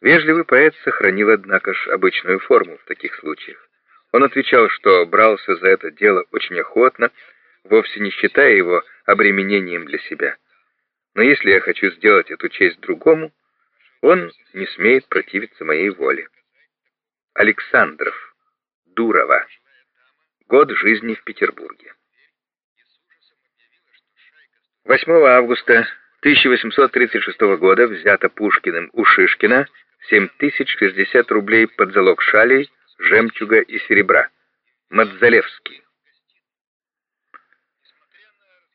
Вежливый поэт сохранил, однако ж, обычную форму в таких случаях. Он отвечал, что брался за это дело очень охотно, вовсе не считая его обременением для себя. Но если я хочу сделать эту честь другому, он не смеет противиться моей воле. Александров, Дурова. Год жизни в Петербурге. 8 августа 1836 года взято Пушкиным у Шишкина 7060 рублей под залог шалей, жемчуга и серебра. Мадзалевский.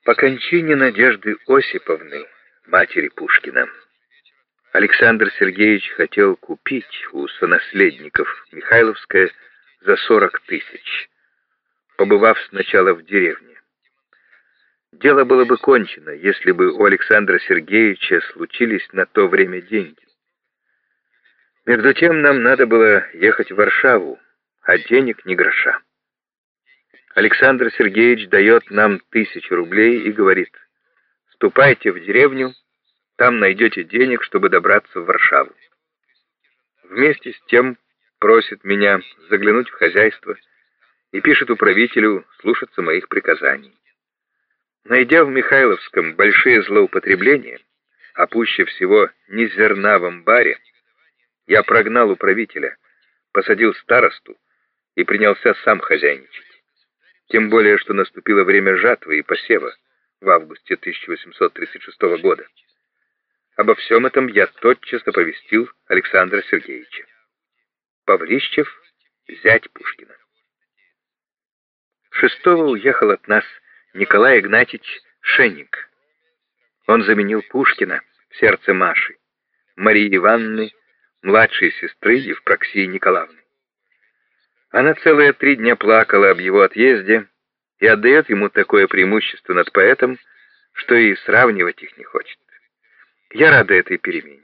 По кончине Надежды Осиповны, матери Пушкина, Александр Сергеевич хотел купить у сонаследников Михайловское за 40 тысяч, побывав сначала в деревне. Дело было бы кончено, если бы у Александра Сергеевича случились на то время деньги. Между тем нам надо было ехать в Варшаву, а денег ни гроша. Александр Сергеевич дает нам тысячу рублей и говорит, «Ступайте в деревню, там найдете денег, чтобы добраться в Варшаву». Вместе с тем просит меня заглянуть в хозяйство и пишет управителю слушаться моих приказаний. Найдя в Михайловском большие злоупотребления, а пуще всего не зерна в амбаре, я прогнал управителя, посадил старосту и принялся сам хозяйничать. Тем более, что наступило время жатвы и посева в августе 1836 года. Обо всем этом я тотчас оповестил Александра Сергеевича. Павлищев, зять Пушкина. Шестого уехал от нас Николай Игнатьевич Шенник. Он заменил Пушкина в сердце Маши, Марии Ивановны младшей сестры Евпроксии Николаевны. Она целые три дня плакала об его отъезде и отдает ему такое преимущество над поэтом, что и сравнивать их не хочет. Я рада этой перемене.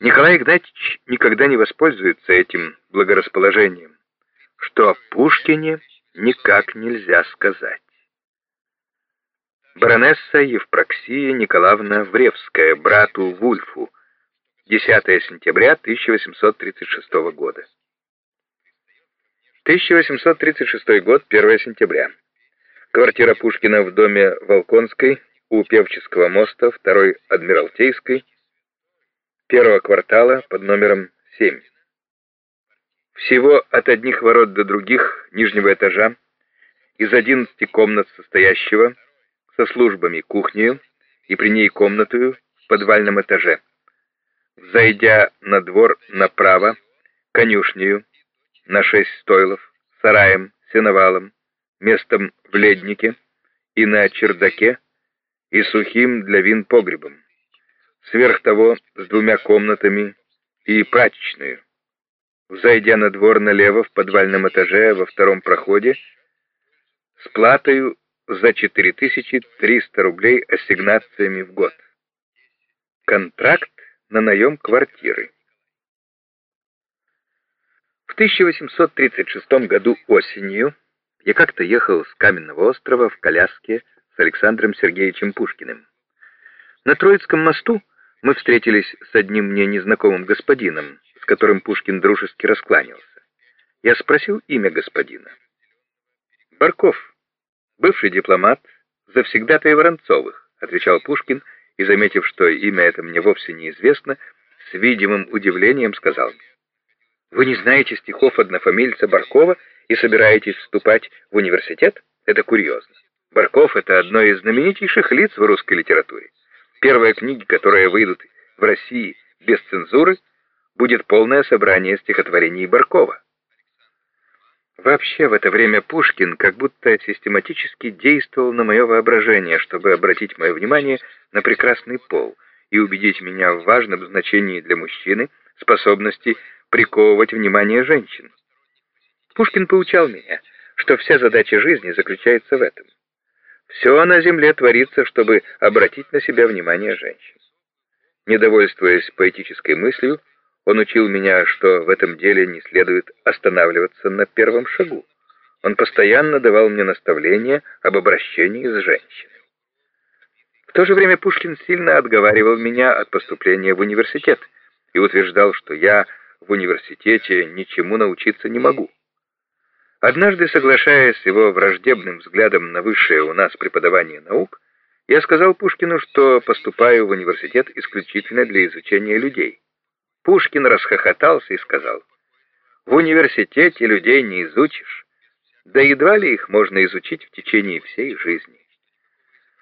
Николай Игнатьевич никогда не воспользуется этим благорасположением, что о Пушкине никак нельзя сказать. Баронесса Евпроксия Николаевна Вревская, брату Вульфу, 10 сентября 1836 года. 1836 год, 1 сентября. Квартира Пушкина в доме Волконской у Певческого моста, 2 Адмиралтейской, первого квартала под номером 7. Всего от одних ворот до других нижнего этажа, из 11 комнат состоящего, со службами кухнею и при ней комнатую в подвальном этаже зайдя на двор направо, конюшнею, на шесть стойлов, сараем, сеновалом, местом в леднике и на чердаке, и сухим для вин погребом. Сверх того с двумя комнатами и прачечную. Зайдя на двор налево в подвальном этаже во втором проходе, с платою за 4300 рублей ассигнациями в год. Контракт на наем квартиры. В 1836 году осенью я как-то ехал с Каменного острова в коляске с Александром Сергеевичем Пушкиным. На Троицком мосту мы встретились с одним мне незнакомым господином, с которым Пушкин дружески раскланялся. Я спросил имя господина. «Барков, бывший дипломат, завсегдатый Воронцовых», — отвечал Пушкин, — и, заметив, что имя это мне вовсе неизвестно, с видимым удивлением сказал мне, «Вы не знаете стихов однофамильца Баркова и собираетесь вступать в университет? Это курьезно. Барков — это одно из знаменитейших лиц в русской литературе. Первая книга, которая выйдут в России без цензуры, будет полное собрание стихотворений Баркова. Вообще в это время Пушкин как будто систематически действовал на мое воображение, чтобы обратить мое внимание на прекрасный пол и убедить меня в важном значении для мужчины способности приковывать внимание женщин. Пушкин поучал меня, что вся задача жизни заключается в этом. Все на земле творится, чтобы обратить на себя внимание женщин. Недовольствуясь поэтической мыслью, он учил меня, что в этом деле не следует останавливаться на первом шагу. Он постоянно давал мне наставления об обращении с женщиной. В то же время Пушкин сильно отговаривал меня от поступления в университет, и утверждал, что я в университете ничему научиться не могу. Однажды, соглашаясь с его враждебным взглядом на высшее у нас преподавание наук, я сказал Пушкину, что поступаю в университет исключительно для изучения людей. Пушкин расхохотался и сказал, «В университете людей не изучишь, да едва ли их можно изучить в течение всей жизни».